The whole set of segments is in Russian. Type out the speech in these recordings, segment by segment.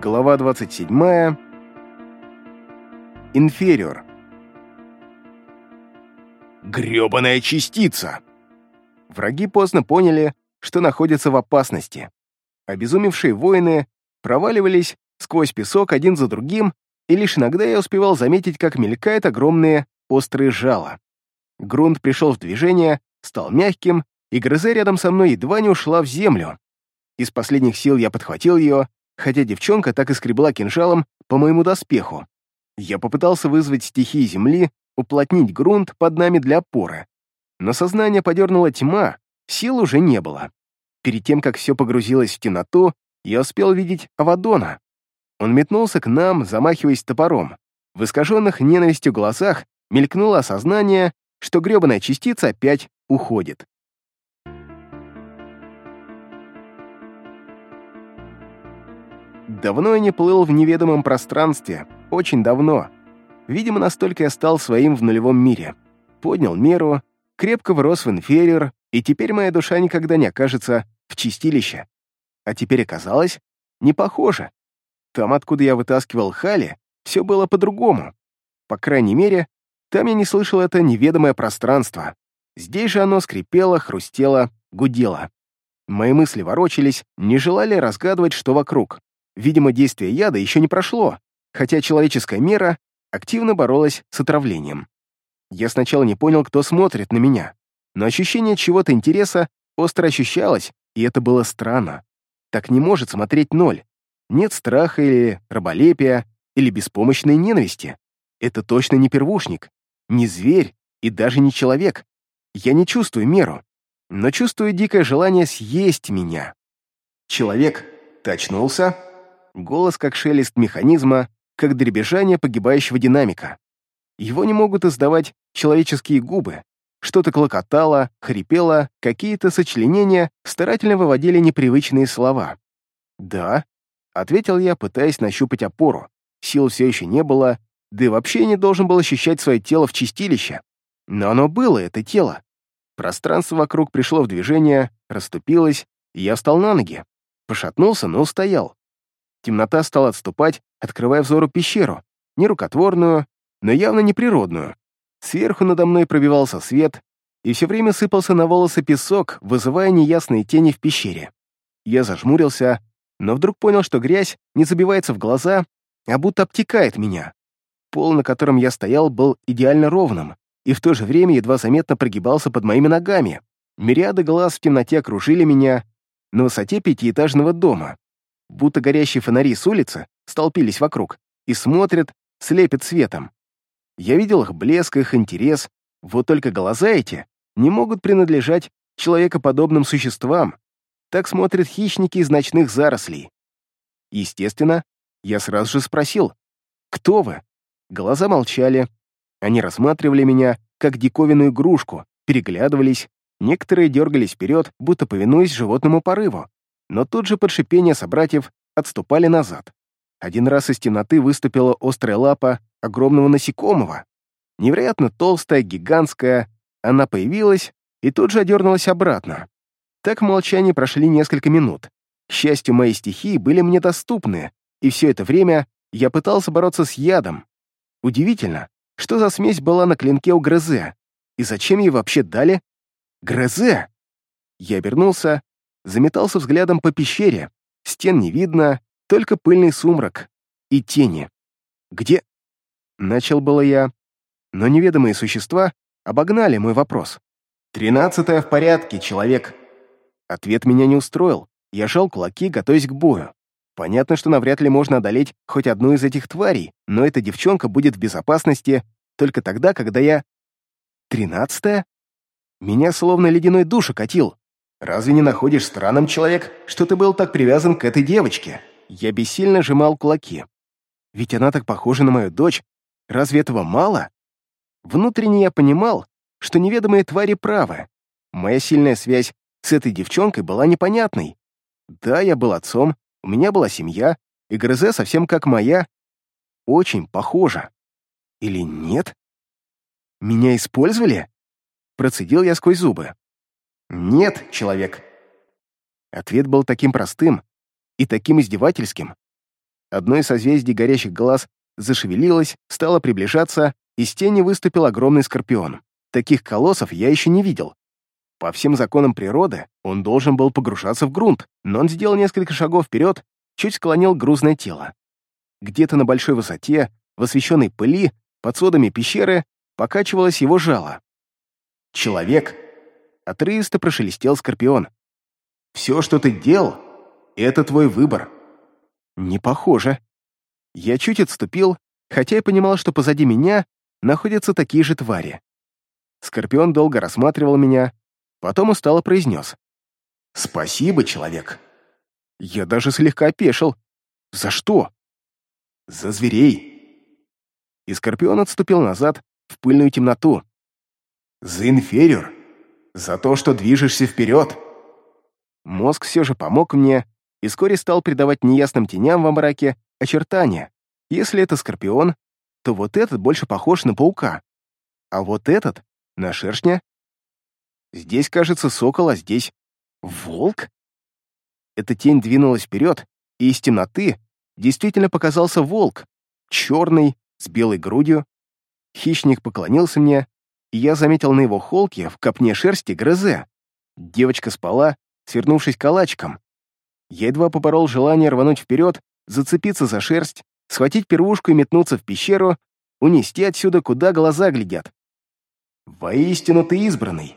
Глава 27. Инфериор. Грёбаная частица! Враги поздно поняли, что находятся в опасности. Обезумевшие воины проваливались сквозь песок один за другим, и лишь иногда я успевал заметить, как мелькают огромные острые жала. Грунт пришел в движение, стал мягким, и грыза рядом со мной едва не ушла в землю. Из последних сил я подхватил ее, хотя девчонка так и скребла кинжалом по моему доспеху. Я попытался вызвать стихии земли, уплотнить грунт под нами для опоры. Но сознание подернула тьма, сил уже не было. Перед тем, как все погрузилось в темноту, я успел видеть Авадона. Он метнулся к нам, замахиваясь топором. В искаженных ненавистью глазах мелькнуло осознание, что гребаная частица опять уходит. Давно я не плыл в неведомом пространстве, очень давно. Видимо, настолько я стал своим в нулевом мире. Поднял меру, крепко врос в инфериор, и теперь моя душа никогда не окажется в чистилище. А теперь оказалось, не похоже. Там, откуда я вытаскивал Хали, все было по-другому. По крайней мере, там я не слышал это неведомое пространство. Здесь же оно скрипело, хрустело, гудело. Мои мысли ворочались, не желали разгадывать, что вокруг. Видимо, действие яда еще не прошло, хотя человеческая мера активно боролась с отравлением. Я сначала не понял, кто смотрит на меня, но ощущение чего-то интереса остро ощущалось, и это было странно. Так не может смотреть ноль. Нет страха или раболепия, или беспомощной ненависти. Это точно не первушник, не зверь и даже не человек. Я не чувствую меру, но чувствую дикое желание съесть меня. Человек, ты очнулся? Голос как шелест механизма, как дребезжание погибающего динамика. Его не могут издавать человеческие губы. Что-то клокотало, хрипело, какие-то сочленения старательно выводили непривычные слова. «Да», — ответил я, пытаясь нащупать опору. Сил все еще не было, да и вообще не должен был ощущать свое тело в чистилище. Но оно было, это тело. Пространство вокруг пришло в движение, расступилось, и я встал на ноги. Пошатнулся, но устоял. Темнота стала отступать, открывая взору пещеру, нерукотворную, но явно неприродную. Сверху надо мной пробивался свет, и все время сыпался на волосы песок, вызывая неясные тени в пещере. Я зажмурился, но вдруг понял, что грязь не забивается в глаза, а будто обтекает меня. Пол, на котором я стоял, был идеально ровным, и в то же время едва заметно прогибался под моими ногами. Мириады глаз в темноте окружили меня на высоте пятиэтажного дома будто горящие фонари с улицы столпились вокруг и смотрят, слепят светом. Я видел их блеск, их интерес, вот только глаза эти не могут принадлежать человекоподобным существам. Так смотрят хищники из ночных зарослей. Естественно, я сразу же спросил, «Кто вы?» Глаза молчали. Они рассматривали меня, как диковинную игрушку, переглядывались, некоторые дергались вперед, будто повинуясь животному порыву но тут же под шипение собратьев отступали назад. Один раз из темноты выступила острая лапа огромного насекомого. Невероятно толстая, гигантская, она появилась и тут же одернулась обратно. Так в молчании прошли несколько минут. К счастью, мои стихии были мне доступны, и все это время я пытался бороться с ядом. Удивительно, что за смесь была на клинке у Грозе, и зачем ей вообще дали Грозе? Я обернулся заметался взглядом по пещере. Стен не видно, только пыльный сумрак и тени. «Где?» — начал было я, но неведомые существа обогнали мой вопрос. «Тринадцатая в порядке, человек!» Ответ меня не устроил. Я жал кулаки, готовясь к бою. Понятно, что навряд ли можно одолеть хоть одну из этих тварей, но эта девчонка будет в безопасности только тогда, когда я... Тринадцатая? Меня словно ледяной душ окатил. Разве не находишь странным, человек, что ты был так привязан к этой девочке?» Я бессильно сжимал кулаки. «Ведь она так похожа на мою дочь. Разве этого мало?» Внутренне я понимал, что неведомые твари правы. Моя сильная связь с этой девчонкой была непонятной. Да, я был отцом, у меня была семья, и Грозе совсем как моя. Очень похожа. Или нет? Меня использовали? Процедил я сквозь зубы. «Нет, человек». Ответ был таким простым и таким издевательским. Одно из созвездий горящих глаз зашевелилось, стало приближаться, из тени выступил огромный скорпион. Таких колоссов я еще не видел. По всем законам природы он должен был погружаться в грунт, но он сделал несколько шагов вперед, чуть склонил грузное тело. Где-то на большой высоте, в освещенной пыли, под сводами пещеры, покачивалось его жало. «Человек!» — отрывисто прошелестел Скорпион. «Все, что ты делал, — это твой выбор». «Не похоже». Я чуть отступил, хотя и понимал, что позади меня находятся такие же твари. Скорпион долго рассматривал меня, потом устало произнес. «Спасибо, человек». Я даже слегка опешил. «За что?» «За зверей». И Скорпион отступил назад в пыльную темноту. «За инфериор. За то, что движешься вперед». Мозг все же помог мне и вскоре стал придавать неясным теням во мраке очертания. Если это Скорпион, то вот этот больше похож на паука, а вот этот — на шершня. Здесь, кажется, сокол, а здесь — волк. Эта тень двинулась вперед, и из темноты действительно показался волк, черный, с белой грудью. Хищник поклонился мне, и я заметил на его холке в копне шерсти грызе. Девочка спала, свернувшись калачиком. Я едва поборол желание рвануть вперед, зацепиться за шерсть, схватить первушку и метнуться в пещеру, унести отсюда, куда глаза глядят. «Воистину ты избранный.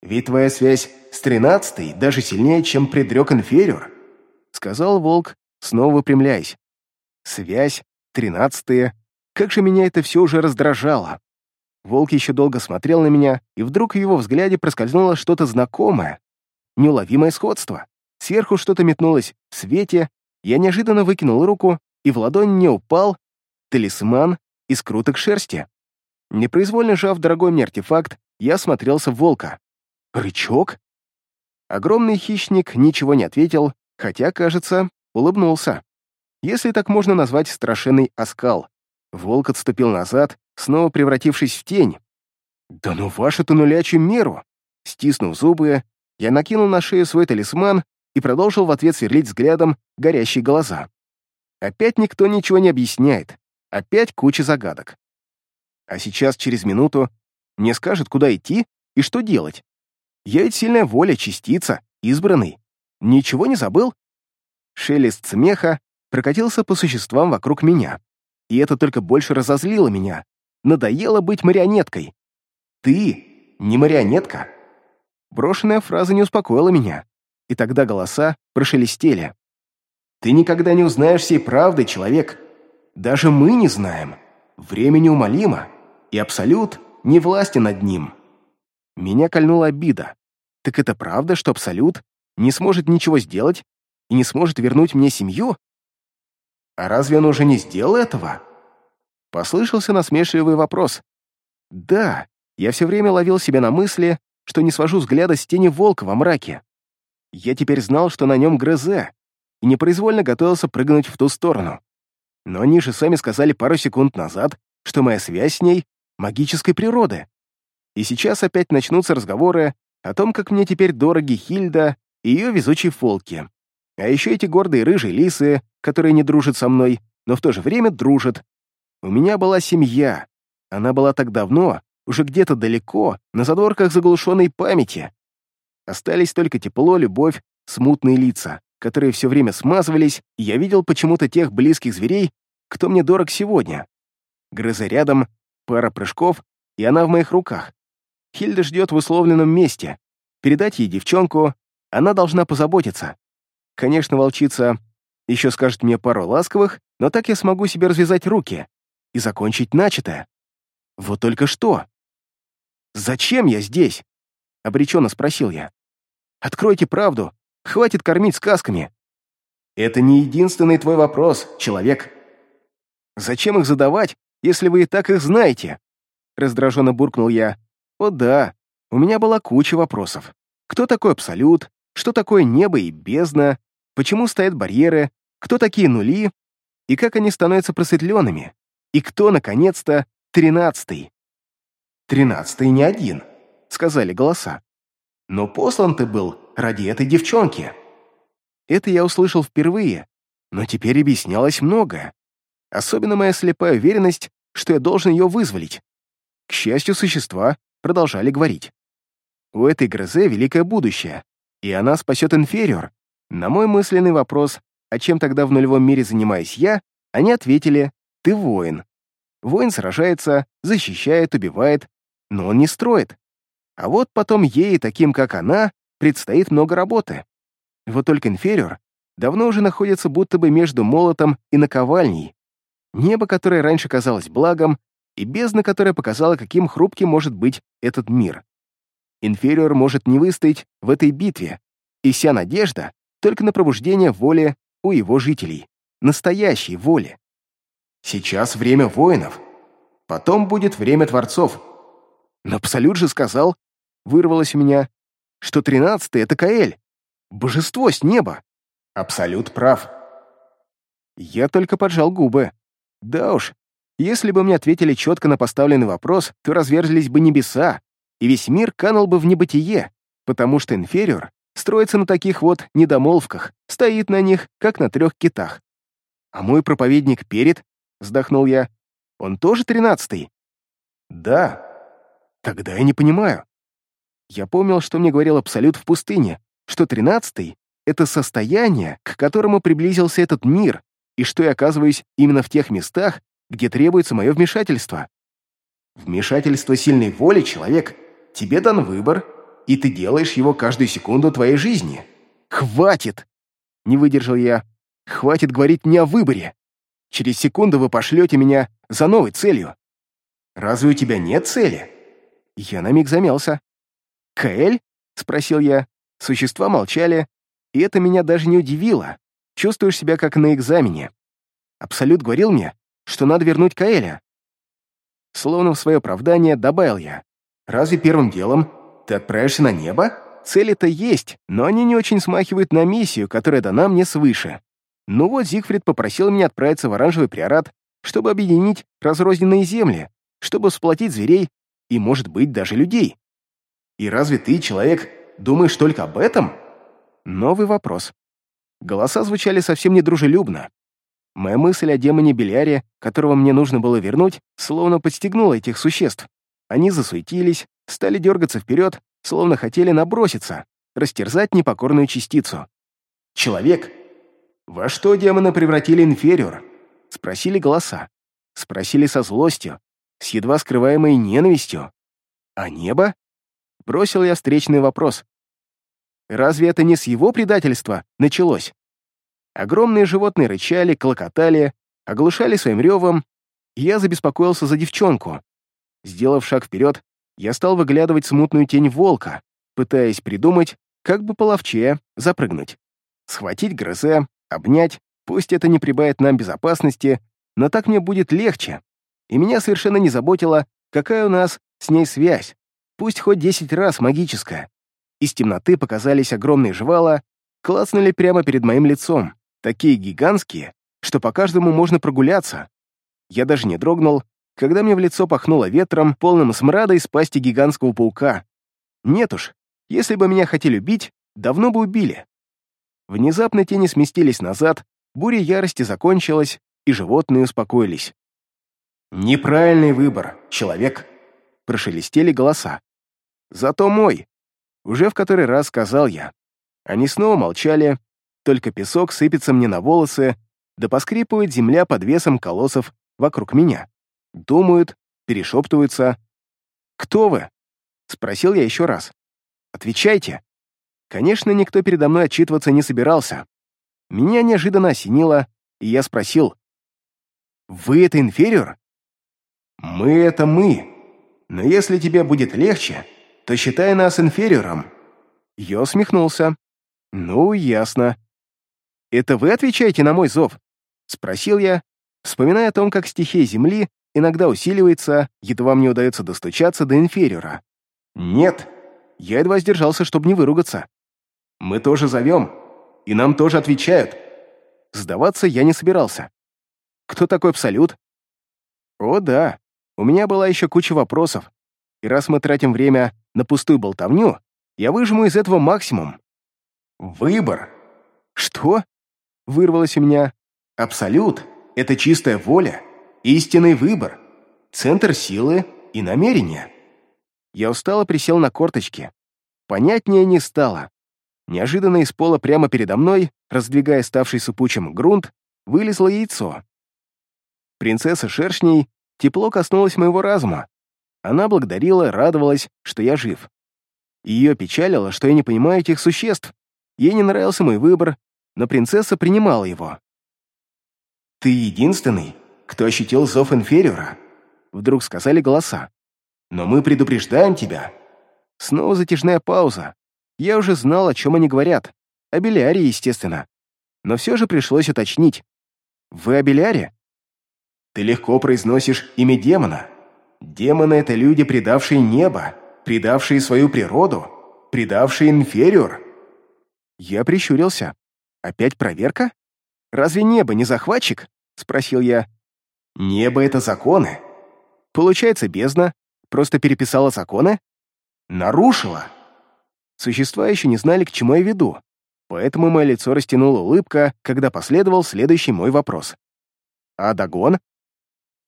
Ведь твоя связь с тринадцатой даже сильнее, чем предрек инфериор», сказал волк, снова выпрямляясь. «Связь, тринадцатая. Как же меня это все уже раздражало!» Волк еще долго смотрел на меня, и вдруг в его взгляде проскользнуло что-то знакомое, неуловимое сходство. Сверху что-то метнулось в свете, я неожиданно выкинул руку, и в ладонь мне упал талисман из круток шерсти. Непроизвольно сжав дорогой мне артефакт, я смотрелся в волка. «Рычаг?» Огромный хищник ничего не ответил, хотя, кажется, улыбнулся. Если так можно назвать страшенный оскал. Волк отступил назад, снова превратившись в тень. «Да ну вашу-то нулячью меру!» Стиснув зубы, я накинул на шею свой талисман и продолжил в ответ сверлить взглядом горящие глаза. Опять никто ничего не объясняет. Опять куча загадок. А сейчас, через минуту, мне скажут, куда идти и что делать. Я ведь сильная воля, частица, избранный. Ничего не забыл? Шелест смеха прокатился по существам вокруг меня. И это только больше разозлило меня. Надоело быть марионеткой. Ты не марионетка. Брошенная фраза не успокоила меня и тогда голоса прошелестели. «Ты никогда не узнаешь всей правды, человек. Даже мы не знаем. Время неумолимо, и Абсолют не властен над ним». Меня кольнула обида. Так это правда, что Абсолют не сможет ничего сделать и не сможет вернуть мне семью? А разве он уже не сделал этого? Послышался насмешливый вопрос. Да, я все время ловил себя на мысли, что не свожу взгляда с тени волка во мраке. Я теперь знал, что на нем грызе, и непроизвольно готовился прыгнуть в ту сторону. Но они же сами сказали пару секунд назад, что моя связь с ней магической природы. И сейчас опять начнутся разговоры о том, как мне теперь дороги Хильда и ее везучие фолки. А еще эти гордые рыжие лисы, которые не дружат со мной, но в то же время дружат. У меня была семья. Она была так давно, уже где-то далеко, на задворках заглушенной памяти. Остались только тепло, любовь, смутные лица, которые все время смазывались, и я видел почему-то тех близких зверей, кто мне дорог сегодня. Грыза рядом, пара прыжков, и она в моих руках. Хильда ждет в условленном месте. Передать ей девчонку, она должна позаботиться. Конечно, волчица еще скажет мне пару ласковых, но так я смогу себе развязать руки и закончить начатое. Вот только что. Зачем я здесь? — обреченно спросил я. «Откройте правду. Хватит кормить сказками». «Это не единственный твой вопрос, человек». «Зачем их задавать, если вы и так их знаете?» Раздраженно буркнул я. «О да, у меня была куча вопросов. Кто такой Абсолют? Что такое небо и бездна? Почему стоят барьеры? Кто такие нули? И как они становятся просветленными? И кто, наконец-то, тринадцатый?» «Тринадцатый не один», сказали голоса. «Но послан ты был ради этой девчонки». Это я услышал впервые, Но теперь объяснялось многое. Особенно моя слепая уверенность, что я должен ее вызволить. К счастью, существа продолжали говорить. У этой грозе великое будущее, и она спасет инфериор. На мой мысленный вопрос, а чем тогда в нулевом мире занимаюсь я, они ответили, ты воин. Воин сражается, защищает, убивает, но он не строит. А вот потом ей, таким как она, предстоит много работы. Вот только инфериор давно уже находится будто бы между молотом и наковальней. Небо, которое раньше казалось благом, и бездна, которая показала, каким хрупким может быть этот мир. Инфериор может не выстоять в этой битве, и вся надежда только на пробуждение воли у его жителей, настоящей воли. Сейчас время воинов, потом будет время творцов. Но Абсолют же сказал, вырвалось у меня, что тринадцатый — это Каэль, божество с неба. Абсолют прав. Я только поджал губы. Да уж, если бы мне ответили четко на поставленный вопрос, то разверзлись бы небеса, и весь мир канул бы в небытие, потому что инфериор строится на таких вот недомолвках, стоит на них, как на трех китах. А мой проповедник перед, вздохнул я, он тоже тринадцатый? Да. Тогда я не понимаю. Я помнил, что мне говорил Абсолют в пустыне, что тринадцатый — это состояние, к которому приблизился этот мир, и что я оказываюсь именно в тех местах, где требуется мое вмешательство. Вмешательство сильной воли, человек. Тебе дан выбор, и ты делаешь его каждую секунду твоей жизни. Хватит! Не выдержал я. Хватит говорить мне о выборе. Через секунду вы пошлете меня за новой целью. Разве у тебя нет цели? Я на миг замялся. «Каэль?» — спросил я. Существа молчали, и это меня даже не удивило. Чувствуешь себя как на экзамене. Абсолют говорил мне, что надо вернуть Каэля. Словно в свое оправдание добавил я. «Разве первым делом ты отправишься на небо? Цели-то есть, но они не очень смахивают на миссию, которая дана мне свыше. Ну вот Зигфрид попросил меня отправиться в оранжевый приорат, чтобы объединить разрозненные земли, чтобы сплотить зверей и, может быть, даже людей. И разве ты, человек, думаешь только об этом? Новый вопрос. Голоса звучали совсем недружелюбно. Моя мысль о демоне Беляре, которого мне нужно было вернуть, словно подстегнула этих существ. Они засуетились, стали дергаться вперед, словно хотели наброситься, растерзать непокорную частицу. «Человек! Во что демона превратили инфериор?» — спросили голоса. Спросили со злостью, с едва скрываемой ненавистью. «А небо?» — бросил я встречный вопрос. «Разве это не с его предательства началось?» Огромные животные рычали, клокотали, оглушали своим ревом, и я забеспокоился за девчонку. Сделав шаг вперед, я стал выглядывать смутную тень волка, пытаясь придумать, как бы половчее запрыгнуть. Схватить грызе, обнять, пусть это не прибавит нам безопасности, но так мне будет легче. И меня совершенно не заботило, какая у нас с ней связь, пусть хоть десять раз магическая. Из темноты показались огромные жвала, клацнули прямо перед моим лицом, такие гигантские, что по каждому можно прогуляться. Я даже не дрогнул, когда мне в лицо пахнуло ветром, полным смрада из пасти гигантского паука. Нет уж, если бы меня хотели убить, давно бы убили. Внезапно тени сместились назад, буря ярости закончилась, и животные успокоились. «Неправильный выбор, человек», — прошелестели голоса. «Зато мой», — уже в который раз сказал я. Они снова молчали, только песок сыпется мне на волосы, да поскрипывает земля под весом колоссов вокруг меня. Думают, перешептываются. «Кто вы?» — спросил я еще раз. «Отвечайте». Конечно, никто передо мной отчитываться не собирался. Меня неожиданно осенило, и я спросил. «Вы — это инфериор?» «Мы — это мы. Но если тебе будет легче, то считай нас инфериором». Я усмехнулся. «Ну, ясно. Это вы отвечаете на мой зов?» — спросил я, вспоминая о том, как стихия Земли иногда усиливается, едва мне удается достучаться до инфериора. «Нет!» Я едва сдержался, чтобы не выругаться. «Мы тоже зовем, и нам тоже отвечают». Сдаваться я не собирался. «Кто такой Абсолют?» «О, да, у меня была еще куча вопросов, и раз мы тратим время на пустую болтовню, я выжму из этого максимум». «Выбор!» «Что?» — вырвалось у меня, Абсолют — это чистая воля, истинный выбор, центр силы и намерения. Я устало присел на корточки. Понятнее не стало. Неожиданно из пола прямо передо мной, раздвигая ставший сыпучим грунт, вылезло яйцо. Принцесса шершней тепло коснулась моего разума. Она благодарила, радовалась, что я жив. Ее печалило, что я не понимаю этих существ. Ей не нравился мой выбор, но принцесса принимала его. «Ты единственный, кто ощутил зов инфериора», — вдруг сказали голоса. «Но мы предупреждаем тебя». Снова затяжная пауза. Я уже знал, о чем они говорят. О Беляре, естественно. Но все же пришлось уточнить. «Вы о Беляре?» «Ты легко произносишь имя демона. Демоны — это люди, предавшие небо, предавшие свою природу, предавшие инфериор». Я прищурился. «Опять проверка? Разве небо не захватчик?» — спросил я. «Небо — это законы». «Получается, бездна просто переписала законы?» «Нарушила». Существа еще не знали, к чему я веду, поэтому мое лицо растянула улыбка, когда последовал следующий мой вопрос. «А Дагон?»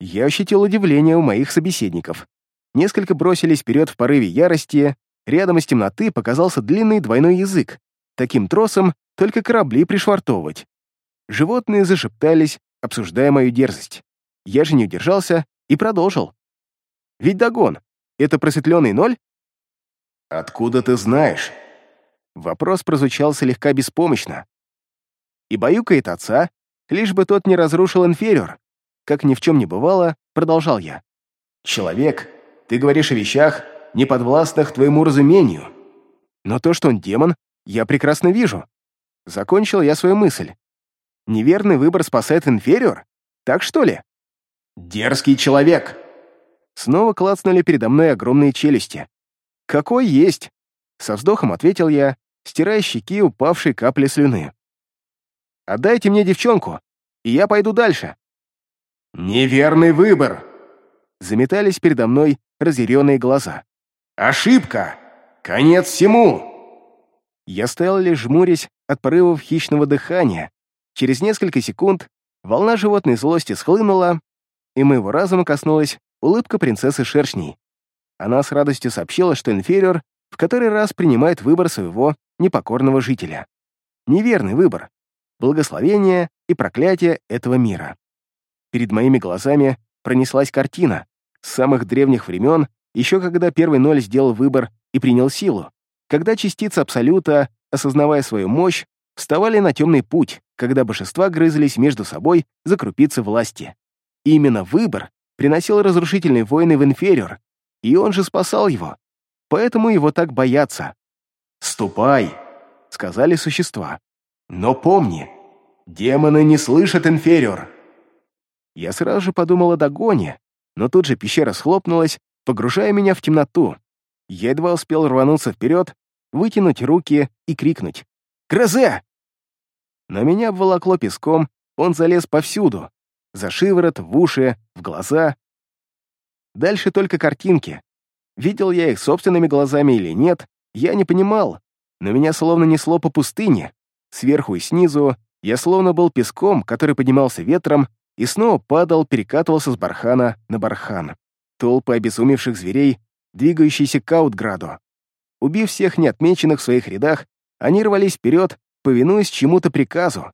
Я ощутил удивление у моих собеседников. Несколько бросились вперед в порыве ярости, рядом из темноты показался длинный двойной язык. Таким тросом только корабли пришвартовывать. Животные зашептались, обсуждая мою дерзость. Я же не удержался и продолжил. «Ведь Дагон — это просветленный ноль?» «Откуда ты знаешь?» Вопрос прозвучал слегка беспомощно. И баюкает отца, лишь бы тот не разрушил инфериор. Как ни в чем не бывало, продолжал я. «Человек, ты говоришь о вещах, не подвластных твоему разумению. Но то, что он демон, я прекрасно вижу. Закончил я свою мысль. Неверный выбор спасает инфериор? Так что ли? Дерзкий человек!» Снова клацнули передо мной огромные челюсти. «Какой есть!» Со вздохом ответил я, стирая щеки упавшей капли слюны. «Отдайте мне девчонку, и я пойду дальше». «Неверный выбор!» Заметались передо мной разъяренные глаза. «Ошибка! Конец всему!» Я стоял лишь жмурясь от порывов хищного дыхания. Через несколько секунд волна животной злости схлынула, и моего разума коснулась улыбка принцессы Шершней. Она с радостью сообщила, что инфериор в который раз принимает выбор своего непокорного жителя. Неверный выбор. Благословение и проклятие этого мира. Перед моими глазами пронеслась картина. С самых древних времен, еще когда первый ноль сделал выбор и принял силу, когда частицы Абсолюта, осознавая свою мощь, вставали на темный путь, когда божества грызлись между собой за крупицы власти. И именно выбор приносил разрушительные войны в Инфериор, и он же спасал его. Поэтому его так боятся. «Ступай!» — сказали существа. «Но помни, демоны не слышат Инфериор!» Я сразу же подумал о догоне, но тут же пещера схлопнулась, погружая меня в темноту. Я едва успел рвануться вперед, вытянуть руки и крикнуть «Грозе!». Но меня обволокло песком, он залез повсюду, за шиворот, в уши, в глаза. Дальше только картинки. Видел я их собственными глазами или нет, я не понимал, но меня словно несло по пустыне. Сверху и снизу я словно был песком, который поднимался ветром и снова падал, перекатывался с бархана на бархан. Толпы обезумевших зверей, двигающиеся к Аутграду. Убив всех неотмеченных в своих рядах, они рвались вперед, повинуясь чему-то приказу.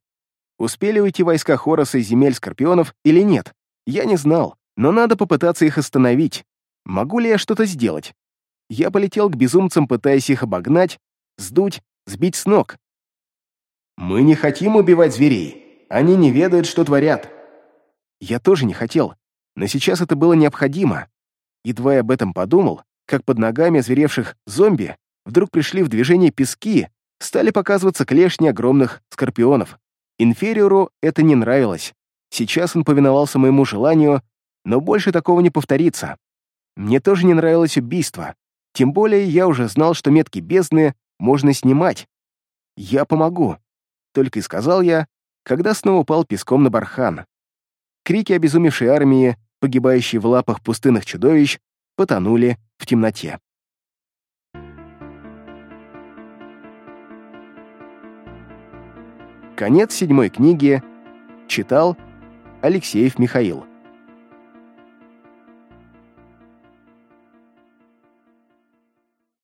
Успели уйти войска Хороса из земель Скорпионов или нет, я не знал, но надо попытаться их остановить. Могу ли я что-то сделать? Я полетел к безумцам, пытаясь их обогнать, сдуть, сбить с ног. «Мы не хотим убивать зверей. Они не ведают, что творят». Я тоже не хотел, но сейчас это было необходимо. Едва я об этом подумал, как под ногами озверевших зомби вдруг пришли в движение пески, стали показываться клешни огромных скорпионов. Инфериору это не нравилось. Сейчас он повиновался моему желанию, но больше такого не повторится. Мне тоже не нравилось убийство. Тем более я уже знал, что метки бездны можно снимать. Я помогу. Только и сказал я, когда снова упал песком на бархан. Крики обезумевшей армии, погибающей в лапах пустынных чудовищ, потонули в темноте. Конец седьмой книги Читал Алексеев Михаил.